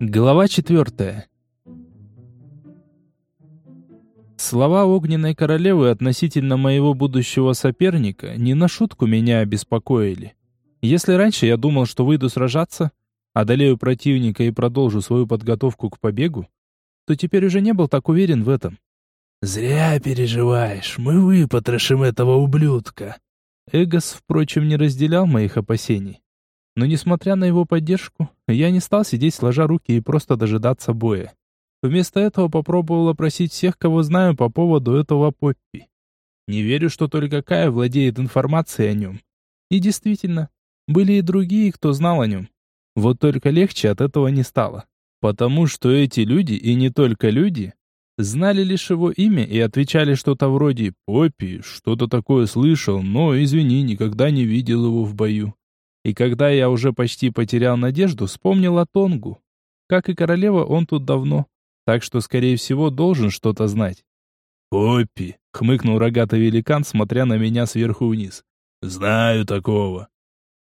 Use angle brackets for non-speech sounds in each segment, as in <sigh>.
Глава четвертая. Слова огненной королевы относительно моего будущего соперника не на шутку меня обеспокоили. Если раньше я думал, что выйду сражаться, одолею противника и продолжу свою подготовку к побегу, то теперь уже не был так уверен в этом. «Зря переживаешь, мы выпотрошим этого ублюдка». Эгос, впрочем, не разделял моих опасений. Но несмотря на его поддержку, я не стал сидеть сложа руки и просто дожидаться боя. Вместо этого попробовал опросить всех, кого знаю по поводу этого Поппи. Не верю, что только Кая владеет информацией о нем. И действительно, были и другие, кто знал о нем. Вот только легче от этого не стало. Потому что эти люди, и не только люди, знали лишь его имя и отвечали что-то вроде «Поппи, что-то такое слышал, но, извини, никогда не видел его в бою». И когда я уже почти потерял надежду, вспомнил о Тонгу. Как и королева, он тут давно, так что, скорее всего, должен что-то знать. «Поппи», — хмыкнул рогатый великан, смотря на меня сверху вниз. «Знаю такого».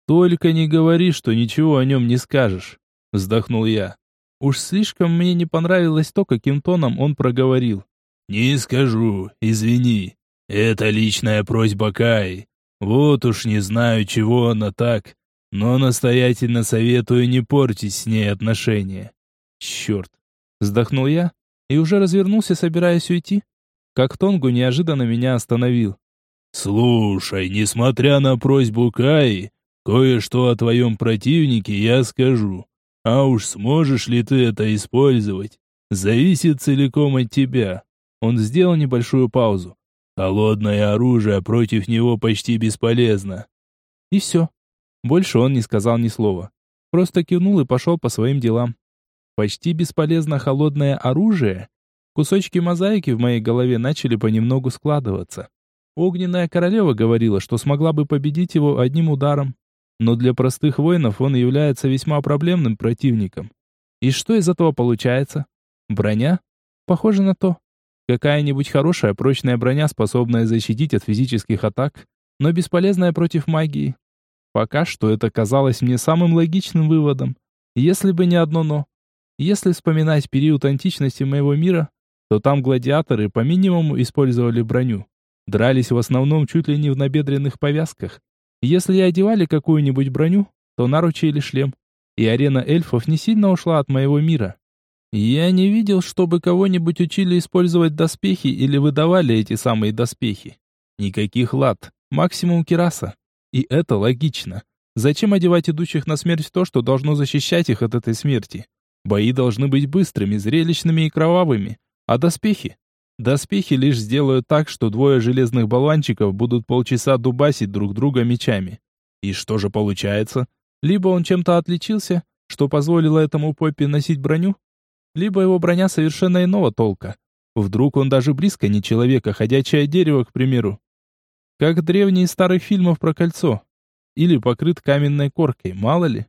«Только не говори, что ничего о нем не скажешь», — вздохнул я. Уж слишком мне не понравилось то, каким тоном он проговорил. «Не скажу, извини. Это личная просьба Кай. Вот уж не знаю, чего она так, но настоятельно советую не портить с ней отношения. Черт. Вздохнул я и уже развернулся, собираясь уйти, как Тонгу неожиданно меня остановил. «Слушай, несмотря на просьбу Каи, кое-что о твоем противнике я скажу. А уж сможешь ли ты это использовать, зависит целиком от тебя». Он сделал небольшую паузу. Холодное оружие против него почти бесполезно. И все. Больше он не сказал ни слова. Просто кивнул и пошел по своим делам. Почти бесполезно холодное оружие. Кусочки мозаики в моей голове начали понемногу складываться. Огненная королева говорила, что смогла бы победить его одним ударом. Но для простых воинов он является весьма проблемным противником. И что из этого получается? Броня? Похоже на то. Какая-нибудь хорошая прочная броня, способная защитить от физических атак, но бесполезная против магии. Пока что это казалось мне самым логичным выводом. Если бы не одно «но». Если вспоминать период античности моего мира, то там гладиаторы по минимуму использовали броню. Дрались в основном чуть ли не в набедренных повязках. Если и одевали какую-нибудь броню, то наручи или шлем. И арена эльфов не сильно ушла от моего мира. Я не видел, чтобы кого-нибудь учили использовать доспехи или выдавали эти самые доспехи. Никаких лад, максимум кираса. И это логично. Зачем одевать идущих на смерть то, что должно защищать их от этой смерти? Бои должны быть быстрыми, зрелищными и кровавыми. А доспехи? Доспехи лишь сделают так, что двое железных болванчиков будут полчаса дубасить друг друга мечами. И что же получается? Либо он чем-то отличился, что позволило этому Поппи носить броню, либо его броня совершенно иного толка. Вдруг он даже близко не человек, а ходячее дерево, к примеру. Как древние старых фильмов про кольцо. Или покрыт каменной коркой, мало ли.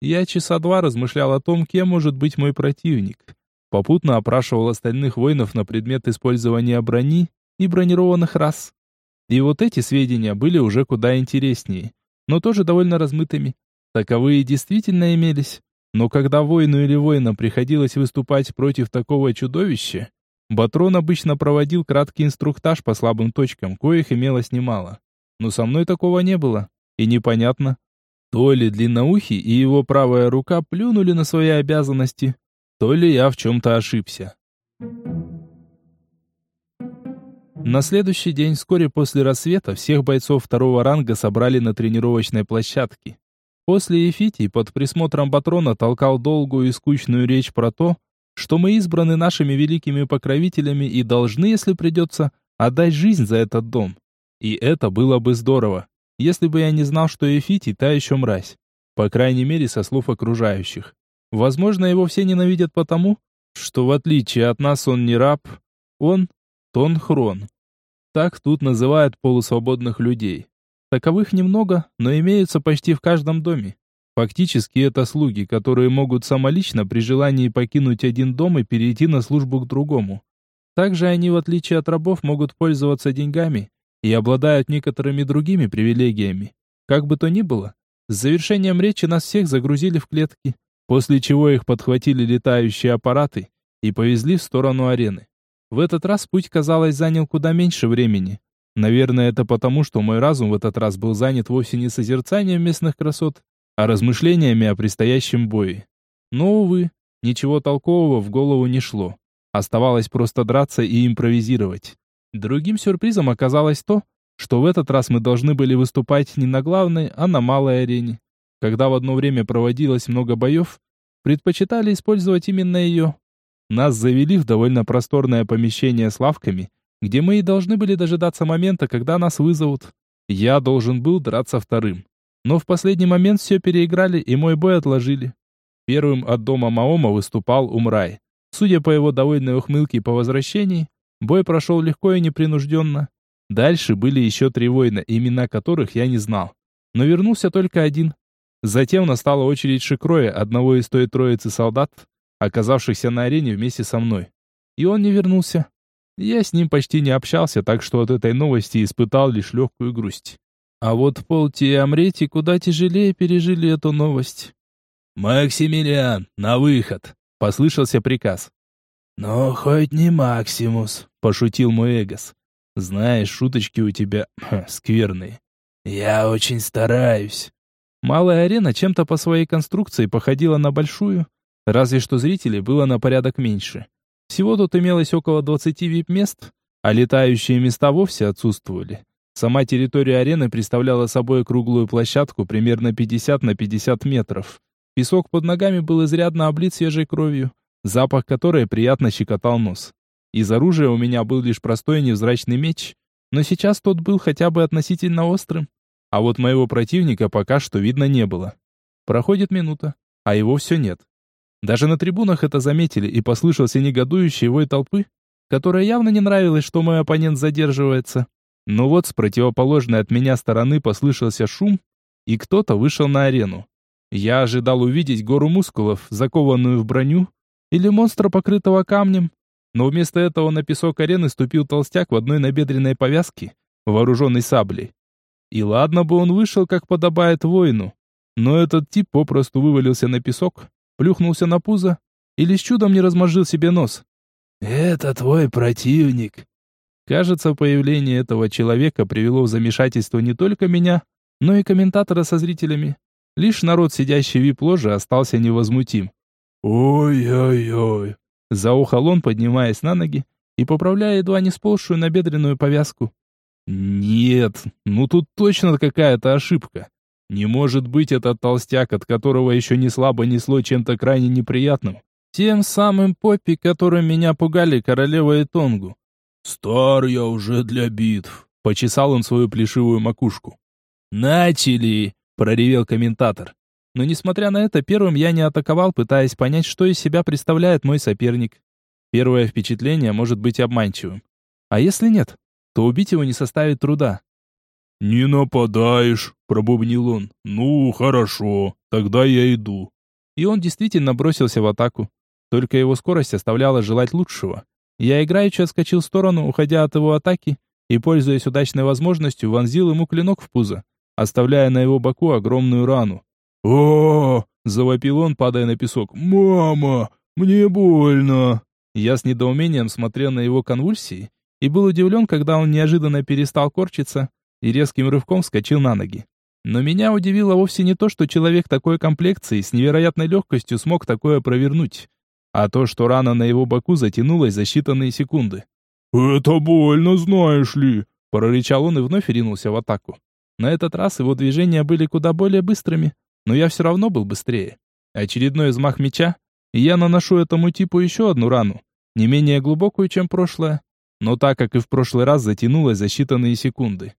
Я часа два размышлял о том, кем может быть мой противник. Попутно опрашивал остальных воинов на предмет использования брони и бронированных рас. И вот эти сведения были уже куда интереснее, но тоже довольно размытыми. Таковые действительно имелись. Но когда воину или воинам приходилось выступать против такого чудовища, Батрон обычно проводил краткий инструктаж по слабым точкам, коих имелось немало. Но со мной такого не было. И непонятно, то ли длинноухий и его правая рука плюнули на свои обязанности, то ли я в чем-то ошибся. На следующий день, вскоре после рассвета, всех бойцов второго ранга собрали на тренировочной площадке. После Ефитий под присмотром Батрона толкал долгую и скучную речь про то, что мы избраны нашими великими покровителями и должны, если придется, отдать жизнь за этот дом. И это было бы здорово, если бы я не знал, что Ефитий та еще мразь. По крайней мере, со слов окружающих. Возможно, его все ненавидят потому, что в отличие от нас он не раб, он Тонхрон. Так тут называют полусвободных людей. Таковых немного, но имеются почти в каждом доме. Фактически это слуги, которые могут самолично при желании покинуть один дом и перейти на службу к другому. Также они, в отличие от рабов, могут пользоваться деньгами и обладают некоторыми другими привилегиями. Как бы то ни было, С завершением речи нас всех загрузили в клетки, после чего их подхватили летающие аппараты и повезли в сторону арены. В этот раз путь, казалось, занял куда меньше времени. Наверное, это потому, что мой разум в этот раз был занят вовсе не созерцанием местных красот, а размышлениями о предстоящем бое. Но, увы, ничего толкового в голову не шло. Оставалось просто драться и импровизировать. Другим сюрпризом оказалось то, что в этот раз мы должны были выступать не на главной, а на малой арене. Когда в одно время проводилось много боев, предпочитали использовать именно ее. Нас завели в довольно просторное помещение с лавками, где мы и должны были дожидаться момента, когда нас вызовут. Я должен был драться вторым. Но в последний момент все переиграли и мой бой отложили. Первым от дома Маома выступал Умрай. Судя по его довольной ухмылке по возвращении, бой прошел легко и непринужденно. Дальше были еще три воина, имена которых я не знал. Но вернулся только один. Затем настала очередь Шикроя, одного из той троицы солдат, оказавшихся на арене вместе со мной. И он не вернулся. Я с ним почти не общался, так что от этой новости испытал лишь легкую грусть. А вот Полти и Амрети куда тяжелее пережили эту новость. «Максимилиан, на выход!» — послышался приказ. «Ну, хоть не Максимус», — пошутил мой Эгос. Знаешь, шуточки у тебя <clears throat> ха, скверные. Я очень стараюсь. Малая арена чем-то по своей конструкции походила на большую, разве что зрителей было на порядок меньше. Всего тут имелось около 20 вип-мест, а летающие места вовсе отсутствовали. Сама территория арены представляла собой круглую площадку примерно 50 на 50 метров. Песок под ногами был изрядно облит свежей кровью, запах которой приятно щекотал нос. Из оружия у меня был лишь простой невзрачный меч, но сейчас тот был хотя бы относительно острым. А вот моего противника пока что видно не было. Проходит минута, а его все нет. Даже на трибунах это заметили, и послышался негодующий вой толпы, которая явно не нравилось, что мой оппонент задерживается. Но вот с противоположной от меня стороны послышался шум, и кто-то вышел на арену. Я ожидал увидеть гору мускулов, закованную в броню, или монстра, покрытого камнем, но вместо этого на песок арены ступил толстяк в одной набедренной повязке, вооруженный саблей. И ладно бы он вышел, как подобает воину, но этот тип попросту вывалился на песок, плюхнулся на пузо и лишь чудом не размозжил себе нос. «Это твой противник». Кажется, появление этого человека привело в замешательство не только меня, но и комментатора со зрителями. Лишь народ, сидящий в вип-ложе, остался невозмутим. «Ой-ой-ой», Заухал он, поднимаясь на ноги и поправляя едва не сползшую набедренную повязку. Нет, ну тут точно какая-то ошибка. Не может быть этот толстяк, от которого еще не слабо несло чем-то крайне неприятным. Тем самым Поппи, которым меня пугали королева и Тонгу. «Стар я уже для битв», — почесал он свою плешивую макушку. «Начали!» — проревел комментатор. Но несмотря на это, первым я не атаковал, пытаясь понять, что из себя представляет мой соперник. Первое впечатление может быть обманчивым. А если нет, то убить его не составит труда. «Не нападаешь», — пробубнил он. «Ну, хорошо, тогда я иду». И он действительно бросился в атаку. Только его скорость оставляла желать лучшего. Я играючи отскочил в сторону, уходя от его атаки, и, пользуясь удачной возможностью, вонзил ему клинок в пузо, оставляя на его боку огромную рану о завопил он, падая на песок. «Мама, мне больно!» Я с недоумением смотрел на его конвульсии и был удивлен, когда он неожиданно перестал корчиться и резким рывком вскочил на ноги. Но меня удивило вовсе не то, что человек такой комплекции с невероятной легкостью смог такое провернуть, а то, что рана на его боку затянулась за считанные секунды. «Это больно, знаешь ли!» – прорычал он и вновь ринулся в атаку. На этот раз его движения были куда более быстрыми, но я все равно был быстрее. Очередной взмах меча, и я наношу этому типу еще одну рану, не менее глубокую, чем прошлая, но так как и в прошлый раз затянулась за считанные секунды.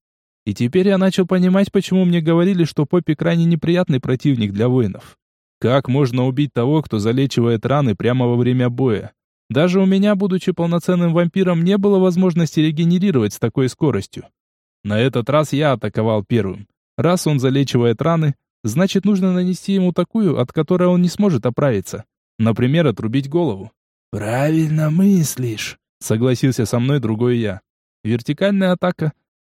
И теперь я начал понимать, почему мне говорили, что Поппи крайне неприятный противник для воинов. Как можно убить того, кто залечивает раны прямо во время боя? Даже у меня, будучи полноценным вампиром, не было возможности регенерировать с такой скоростью. На этот раз я атаковал первым. Раз он залечивает раны, Значит, нужно нанести ему такую, от которой он не сможет оправиться. Например, отрубить голову. «Правильно мыслишь», — согласился со мной другой я. Вертикальная атака,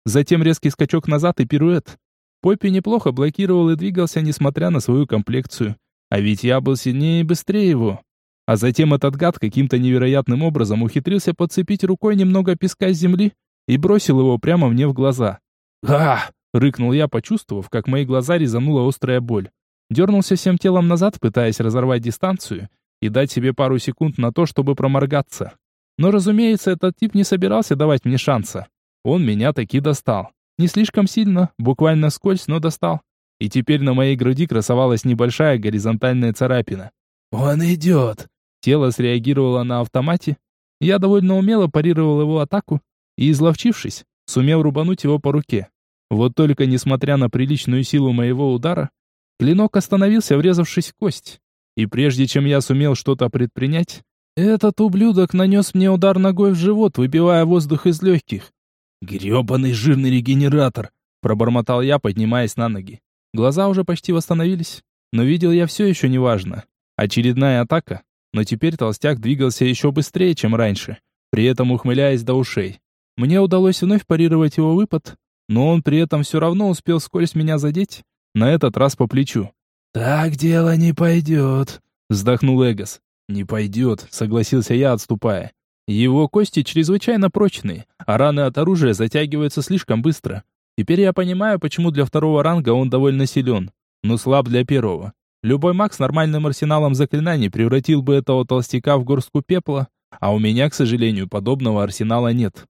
затем резкий скачок назад и пируэт. Поппи неплохо блокировал и двигался, несмотря на свою комплекцию. А ведь я был сильнее и быстрее его. А затем этот гад каким-то невероятным образом ухитрился подцепить рукой немного песка с земли и бросил его прямо мне в глаза. «А!» — рыкнул я, почувствовав, как мои глаза резанула острая боль. Дернулся всем телом назад, пытаясь разорвать дистанцию и дать себе пару секунд на то, чтобы проморгаться. Но, разумеется, этот тип не собирался давать мне шанса. Он меня таки достал. Не слишком сильно, буквально скользь, но достал. И теперь на моей груди красовалась небольшая горизонтальная царапина. «Он идет!» Тело среагировало на автомате. Я довольно умело парировал его атаку и, изловчившись, сумел рубануть его по руке. Вот только, несмотря на приличную силу моего удара, клинок остановился, врезавшись в кость. И прежде чем я сумел что-то предпринять, этот ублюдок нанес мне удар ногой в живот, выбивая воздух из легких. «Гребаный жирный регенератор!» – пробормотал я, поднимаясь на ноги. Глаза уже почти восстановились, но видел я все еще неважно. Очередная атака, но теперь толстяк двигался еще быстрее, чем раньше, при этом ухмыляясь до ушей. Мне удалось вновь парировать его выпад, но он при этом все равно успел скользь меня задеть, на этот раз по плечу. «Так дело не пойдет», — вздохнул Эгос. «Не пойдет», — согласился я, отступая. Его кости чрезвычайно прочные, а раны от оружия затягиваются слишком быстро. Теперь я понимаю, почему для второго ранга он довольно силен, но слаб для первого. Любой маг с нормальным арсеналом заклинаний превратил бы этого толстяка в горстку пепла, а у меня, к сожалению, подобного арсенала нет.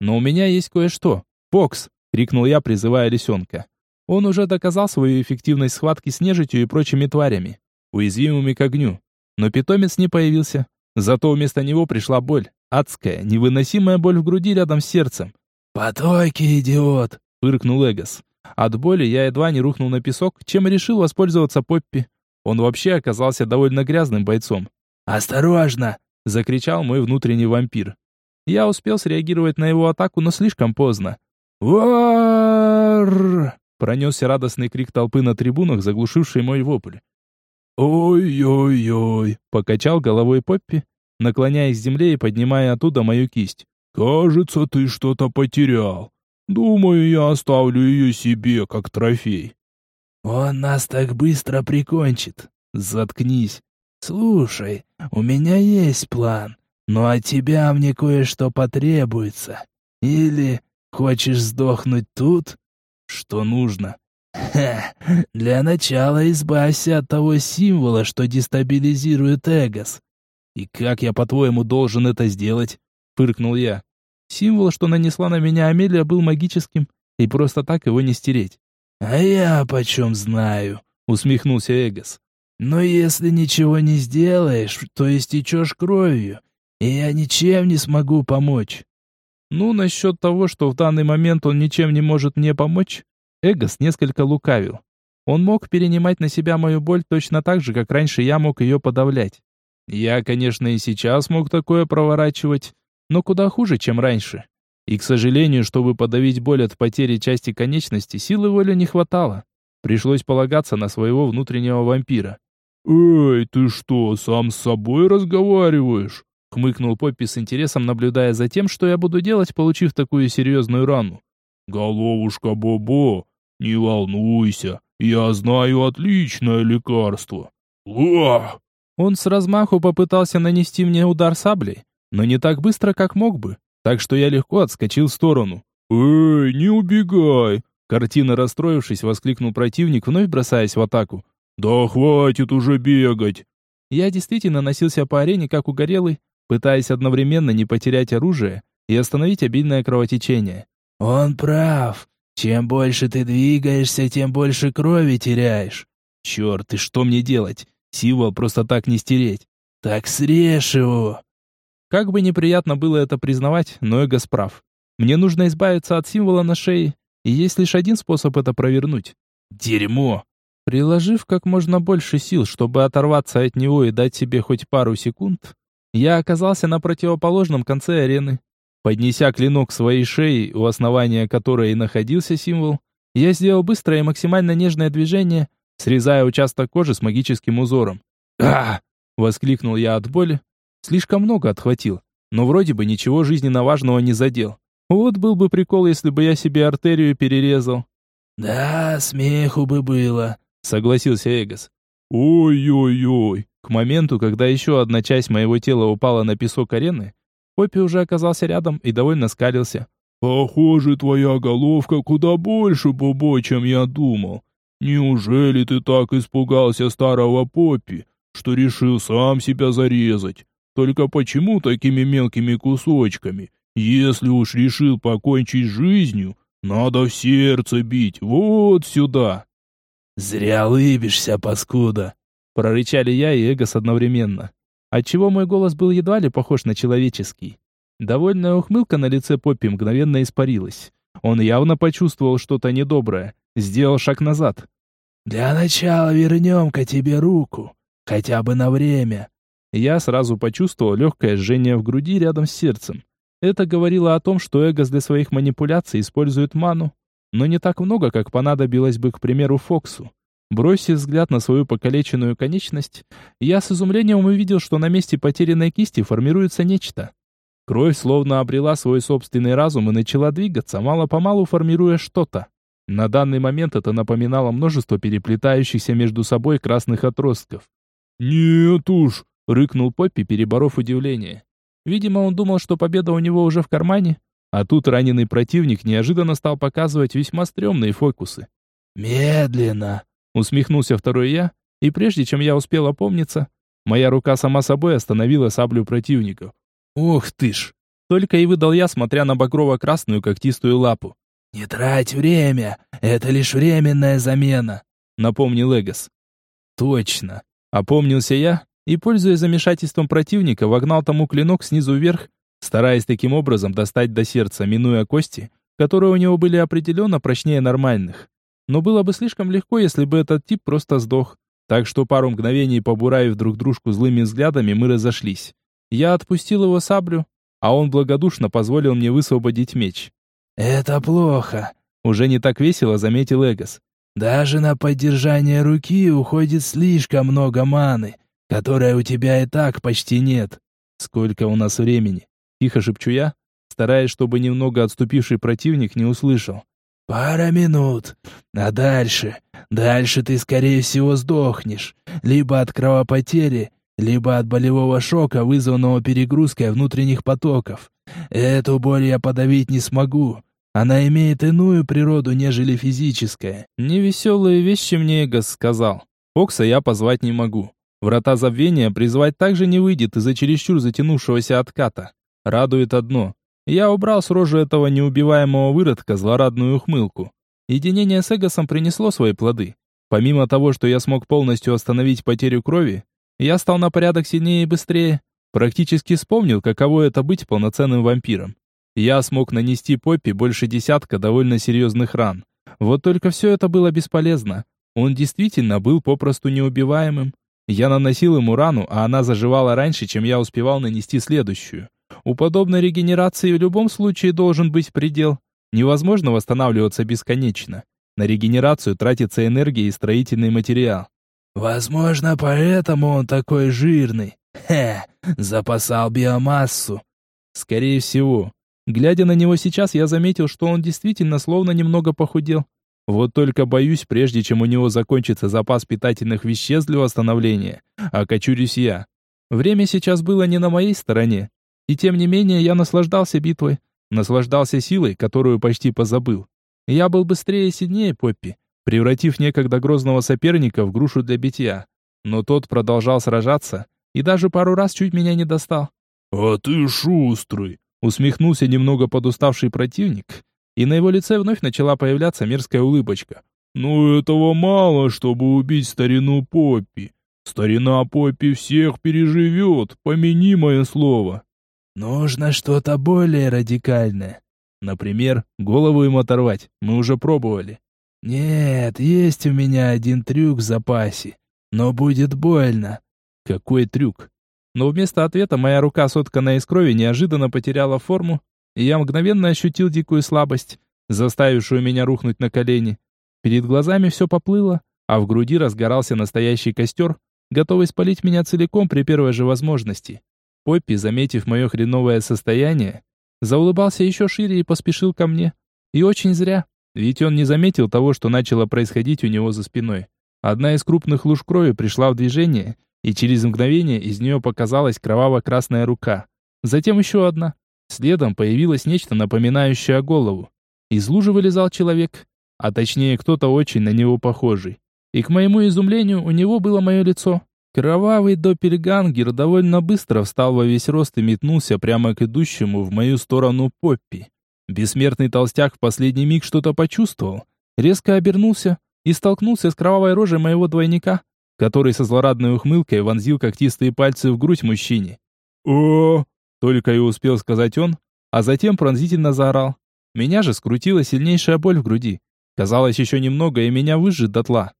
Но у меня есть кое-что. «Покс!» — крикнул я, призывая лисенка. Он уже доказал свою эффективность схватки с нежитью и прочими тварями, уязвимыми к огню. Но питомец не появился. Зато вместо него пришла боль. Адская, невыносимая боль в груди рядом с сердцем. «Потоки, идиот!» — фыркнул Эгос. От боли я едва не рухнул на песок, чем решил воспользоваться Поппи. Он вообще оказался довольно грязным бойцом. «Осторожно!» — закричал мой внутренний вампир. Я успел среагировать на его атаку, но слишком поздно. «Вар!» Пронесся радостный крик толпы на трибунах, заглушивший мой вопль. «Ой-ой-ой!» — покачал головой Поппи, наклоняясь к земле и поднимая оттуда мою кисть. «Кажется, ты что-то потерял. Думаю, я оставлю ее себе, как трофей». «Он нас так быстро прикончит. Заткнись. Слушай, у меня есть план, но от тебя мне кое-что потребуется. Или хочешь сдохнуть тут?» Что нужно? Ха, для начала избавься от того символа, что дестабилизирует Эгос. И как я, по-твоему, должен это сделать? Фыркнул я. Символ, что нанесла на меня Амелия, был магическим, и просто так его не стереть. А я почем знаю? Усмехнулся Эгос. Но если ничего не сделаешь, то истечешь кровью, и я ничем не смогу помочь. Ну, насчет того, что в данный момент он ничем не может мне помочь, Эгос несколько лукавил. Он мог перенимать на себя мою боль точно так же, как раньше я мог ее подавлять. Я, конечно, и сейчас мог такое проворачивать, но куда хуже, чем раньше. И, к сожалению, чтобы подавить боль от потери части конечности, силы воли не хватало. Пришлось полагаться на своего внутреннего вампира. «Эй, ты что, сам с собой разговариваешь?» Хмыкнул Поппи с интересом, наблюдая за тем, что я буду делать, получив такую серьезную рану. «Головушка Бобо, не волнуйся, я знаю отличное лекарство». Уа! Он с размаху попытался нанести мне удар саблей, но не так быстро, как мог бы, так что я легко отскочил в сторону. «Эй, не убегай!» Картина расстроившись, воскликнул противник, вновь бросаясь в атаку. «Да хватит уже бегать!» Я действительно носился по арене, как угорелый, пытаясь одновременно не потерять оружие и остановить обильное кровотечение. «Он прав. Чем больше ты двигаешься, тем больше крови теряешь». «Черт, и что мне делать? Символ просто так не стереть». «Так срежь его». Как бы неприятно было это признавать, но Эго прав. Мне нужно избавиться от символа на шее, и есть лишь один способ это провернуть. Дерьмо! Приложив как можно больше сил, чтобы оторваться от него и дать себе хоть пару секунд, я оказался на противоположном конце арены. Поднеся клинок своей шее, у основания которой и находился символ, я сделал быстрое и максимально нежное движение, срезая участок кожи с магическим узором. а воскликнул я от боли. Слишком много отхватил, но вроде бы ничего жизненно важного не задел. Вот был бы прикол, если бы я себе артерию перерезал. «Да, смеху бы было», — согласился Эгос. «Ой-ой-ой!» К моменту, когда еще одна часть моего тела упала на песок арены, Поппи уже оказался рядом и довольно скалился. «Похоже, твоя головка куда больше, Бобо, чем я думал. Неужели ты так испугался старого Поппи, что решил сам себя зарезать? Только почему такими мелкими кусочками? Если уж решил покончить с жизнью, надо в сердце бить, вот сюда!» «Зря лыбишься, паскуда!» Прорычали я и Эгос одновременно. Отчего мой голос был едва ли похож на человеческий. Довольная ухмылка на лице Поппи мгновенно испарилась. Он явно почувствовал что-то недоброе, сделал шаг назад. «Для начала вернем-ка тебе руку, хотя бы на время». Я сразу почувствовал легкое жжение в груди рядом с сердцем. Это говорило о том, что Эгос для своих манипуляций использует ману, но не так много, как понадобилось бы, к примеру, Фоксу. Бросив взгляд на свою покалеченную конечность, я с изумлением увидел, что на месте потерянной кисти формируется нечто. Кровь словно обрела свой собственный разум и начала двигаться, мало-помалу формируя что-то. На данный момент это напоминало множество переплетающихся между собой красных отростков. «Нет уж!» — рыкнул Поппи, переборов удивление. Видимо, он думал, что победа у него уже в кармане, а тут раненый противник неожиданно стал показывать весьма стрёмные фокусы. «Медленно!» — усмехнулся второй я, и прежде чем я успел опомниться, моя рука сама собой остановила саблю противника. «Ух ты ж!» — только и выдал я, смотря на багрово-красную когтистую лапу. «Не трать время, это лишь временная замена», — напомнил Эгос. «Точно!» — опомнился я и, пользуясь замешательством противника, вогнал тому клинок снизу вверх, стараясь таким образом достать до сердца, минуя кости, которые у него были определенно прочнее нормальных. Но было бы слишком легко, если бы этот тип просто сдох. Так что пару мгновений побуравив друг дружку злыми взглядами, мы разошлись. Я отпустил его саблю, а он благодушно позволил мне высвободить меч. «Это плохо», — уже не так весело заметил Эгос. «Даже на поддержание руки уходит слишком много маны, которой у тебя и так почти нет». «Сколько у нас времени?» — тихо шепчу я, стараясь, чтобы немного отступивший противник не услышал. «Пара минут. А дальше? Дальше ты, скорее всего, сдохнешь. Либо от кровопотери, либо от болевого шока, вызванного перегрузкой внутренних потоков. Эту боль я подавить не смогу. Она имеет иную природу, нежели физическая». «Невеселые вещи мне Эгос сказал. Фокса я позвать не могу. Врата забвения призвать также не выйдет из-за чересчур затянувшегося отката. Радует одно. Я убрал с рожи этого неубиваемого выродка злорадную ухмылку. Единение с Эгосом принесло свои плоды. Помимо того, что я смог полностью остановить потерю крови, я стал на порядок сильнее и быстрее. Практически вспомнил, каково это быть полноценным вампиром. Я смог нанести Поппи больше десятка довольно серьезных ран. Вот только все это было бесполезно. Он действительно был попросту неубиваемым. Я наносил ему рану, а она заживала раньше, чем я успевал нанести следующую. У подобной регенерации в любом случае должен быть предел. Невозможно восстанавливаться бесконечно. На регенерацию тратится энергия и строительный материал. Возможно, поэтому он такой жирный. Хе, запасал биомассу. Скорее всего. Глядя на него сейчас, я заметил, что он действительно словно немного похудел. Вот только боюсь, прежде чем у него закончится запас питательных веществ для восстановления, окочурюсь я. Время сейчас было не на моей стороне. И тем не менее я наслаждался битвой, наслаждался силой, которую почти позабыл. Я был быстрее и сильнее Поппи, превратив некогда грозного соперника в грушу для битья. Но тот продолжал сражаться и даже пару раз чуть меня не достал. «А ты шустрый!» Усмехнулся немного подуставший противник, и на его лице вновь начала появляться мерзкая улыбочка. «Но этого мало, чтобы убить старину Поппи. Старина Поппи всех переживет, помяни мое слово». Нужно что-то более радикальное. Например, голову им оторвать. Мы уже пробовали. Нет, есть у меня один трюк в запасе. Но будет больно. Какой трюк? Но вместо ответа моя рука, сотканная из крови, неожиданно потеряла форму, и я мгновенно ощутил дикую слабость, заставившую меня рухнуть на колени. Перед глазами все поплыло, а в груди разгорался настоящий костер, готовый спалить меня целиком при первой же возможности. Поппи, заметив мое хреновое состояние, заулыбался еще шире и поспешил ко мне. И очень зря. Ведь он не заметил того, что начало происходить у него за спиной. Одна из крупных луж крови пришла в движение, и через мгновение из нее показалась кроваво-красная рука. Затем еще одна. Следом появилось нечто напоминающее голову. Из лужи вылезал человек, а точнее кто-то очень на него похожий. И к моему изумлению у него было мое лицо. Кровавый доппельгангер довольно быстро встал во весь рост и метнулся прямо к идущему в мою сторону Поппи. Бессмертный толстяк в последний миг что-то почувствовал, резко обернулся и столкнулся с кровавой рожей моего двойника, который со злорадной ухмылкой вонзил когтистые пальцы в грудь мужчине. о Только и успел сказать он, а затем пронзительно заорал. Меня же скрутила сильнейшая боль в груди. Казалось, еще немного, и меня выжжет дотла.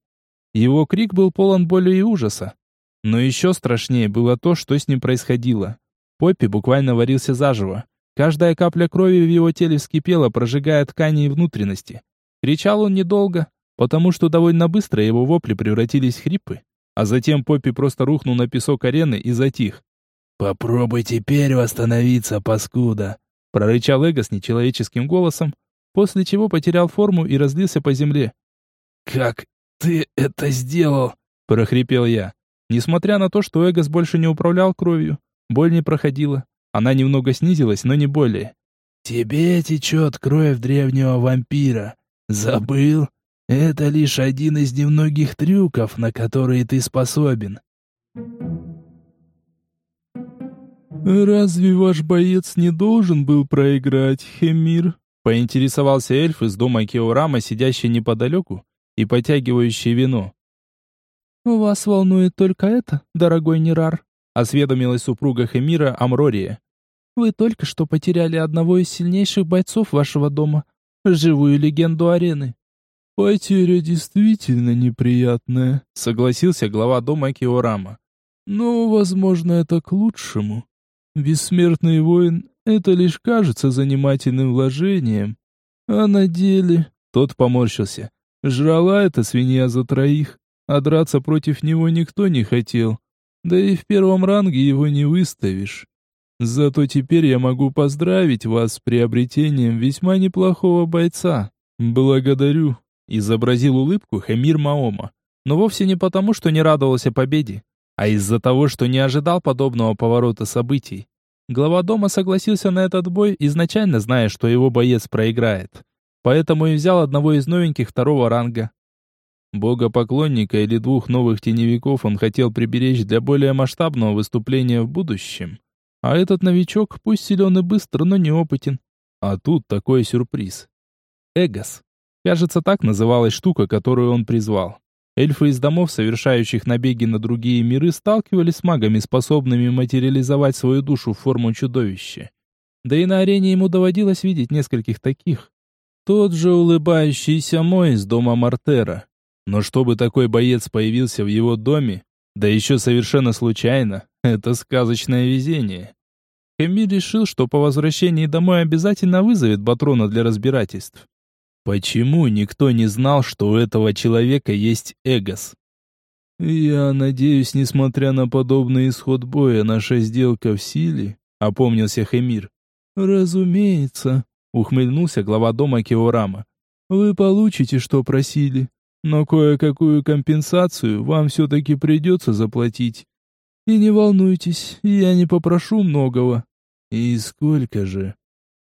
Его крик был полон боли и ужаса. Но еще страшнее было то, что с ним происходило. Поппи буквально варился заживо. Каждая капля крови в его теле вскипела, прожигая ткани и внутренности. Кричал он недолго, потому что довольно быстро его вопли превратились в хрипы, а затем Поппи просто рухнул на песок арены и затих. «Попробуй теперь восстановиться, паскуда!» прорычал Эго с нечеловеческим голосом, после чего потерял форму и разлился по земле. «Как ты это сделал?» прохрипел я. Несмотря на то, что Эгос больше не управлял кровью, боль не проходила. Она немного снизилась, но не более. «Тебе течет кровь древнего вампира. Забыл? Это лишь один из немногих трюков, на которые ты способен». «Разве ваш боец не должен был проиграть, Хемир?» Поинтересовался эльф из дома Кеорама, сидящий неподалеку и потягивающий вино. «Вас волнует только это, дорогой Нерар?» осведомилась супруга Хемира Амрория. «Вы только что потеряли одного из сильнейших бойцов вашего дома, живую легенду арены». «Потеря действительно неприятная», — согласился глава дома Киорама. «Но, возможно, это к лучшему. Бессмертный воин — это лишь кажется занимательным вложением. А на деле...» — тот поморщился. «Жрала эта свинья за троих, а драться против него никто не хотел. Да и в первом ранге его не выставишь. Зато теперь я могу поздравить вас с приобретением весьма неплохого бойца. Благодарю. Изобразил улыбку Хамир Маома. Но вовсе не потому, что не радовался победе, а из-за того, что не ожидал подобного поворота событий. Глава дома согласился на этот бой, изначально зная, что его боец проиграет. Поэтому и взял одного из новеньких второго ранга. Бога-поклонника или двух новых теневиков он хотел приберечь для более масштабного выступления в будущем. А этот новичок, пусть силен и быстр, но неопытен. А тут такой сюрприз. Эгос. Кажется, так называлась штука, которую он призвал. Эльфы из домов, совершающих набеги на другие миры, сталкивались с магами, способными материализовать свою душу в форму чудовища. Да и на арене ему доводилось видеть нескольких таких. Тот же улыбающийся мой из дома Мартера. Но чтобы такой боец появился в его доме, да еще совершенно случайно, <laughs> это сказочное везение. Хэмми решил, что по возвращении домой обязательно вызовет Батрона для разбирательств. Почему никто не знал, что у этого человека есть Эгос? «Я надеюсь, несмотря на подобный исход боя, наша сделка в силе», — опомнился Хэмир. «Разумеется», — ухмыльнулся глава дома Кеорама. «Вы получите, что просили. Но кое-какую компенсацию вам все-таки придется заплатить. И не волнуйтесь, я не попрошу многого. И сколько же?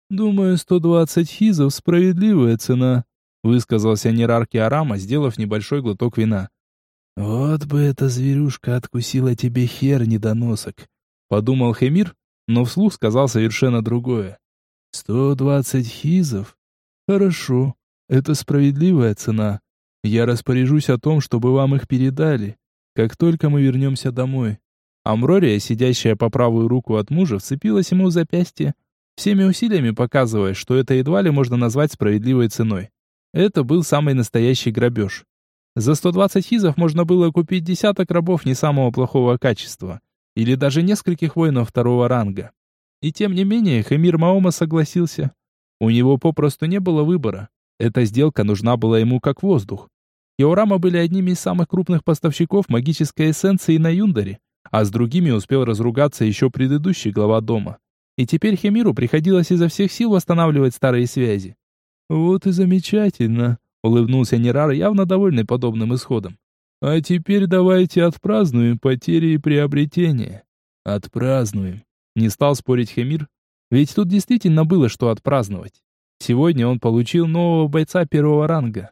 Думаю, 120 хизов справедливая цена, высказался Нерарки Арама, сделав небольшой глоток вина. Вот бы эта зверюшка откусила тебе хер недоносок, подумал Хемир, но вслух сказал совершенно другое. «Сто двадцать хизов? Хорошо, это справедливая цена. Я распоряжусь о том, чтобы вам их передали, как только мы вернемся домой». Амрория, сидящая по правую руку от мужа, вцепилась ему в запястье, всеми усилиями показывая, что это едва ли можно назвать справедливой ценой. Это был самый настоящий грабеж. За 120 хизов можно было купить десяток рабов не самого плохого качества, или даже нескольких воинов второго ранга. И тем не менее, Хамир Маома согласился. У него попросту не было выбора. Эта сделка нужна была ему как воздух. Иорама были одними из самых крупных поставщиков магической эссенции на Юндаре, а с другими успел разругаться еще предыдущий глава дома. И теперь Хемиру приходилось изо всех сил восстанавливать старые связи. Вот и замечательно, улыбнулся Нерар, явно довольный подобным исходом. А теперь давайте отпразднуем потери и приобретения. Отпразднуем. Не стал спорить Хемир, ведь тут действительно было что отпраздновать. Сегодня он получил нового бойца первого ранга.